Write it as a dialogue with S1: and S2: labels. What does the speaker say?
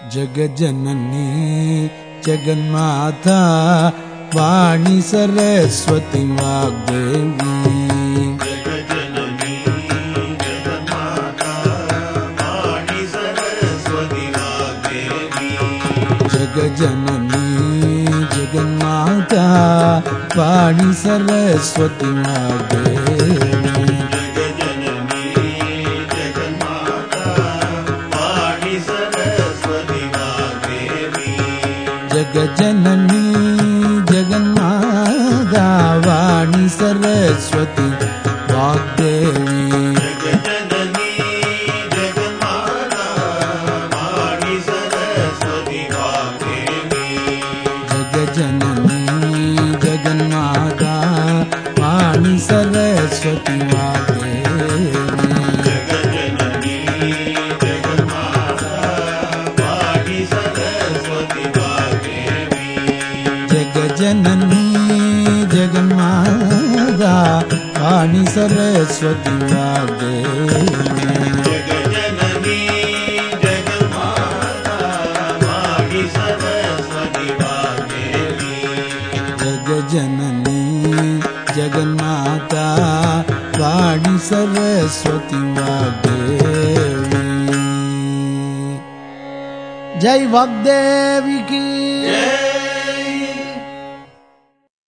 S1: जगजननी जगन्माता वाणी सरस्वती वाग्देवी
S2: जगजननी जगन्माता वाणी सरस्वती वाग्देवी
S1: जग
S2: जननी जगन्माता वाणी सरस्वती वाग्देवी।
S1: जगजननी जगन्मादा वाणी सरस्वती
S2: जननी जगमादा पाणी सरस्वती राधे
S1: जननी जगन्माता वाणी सरस्वती वाग्देवी जय वाग्देवी की।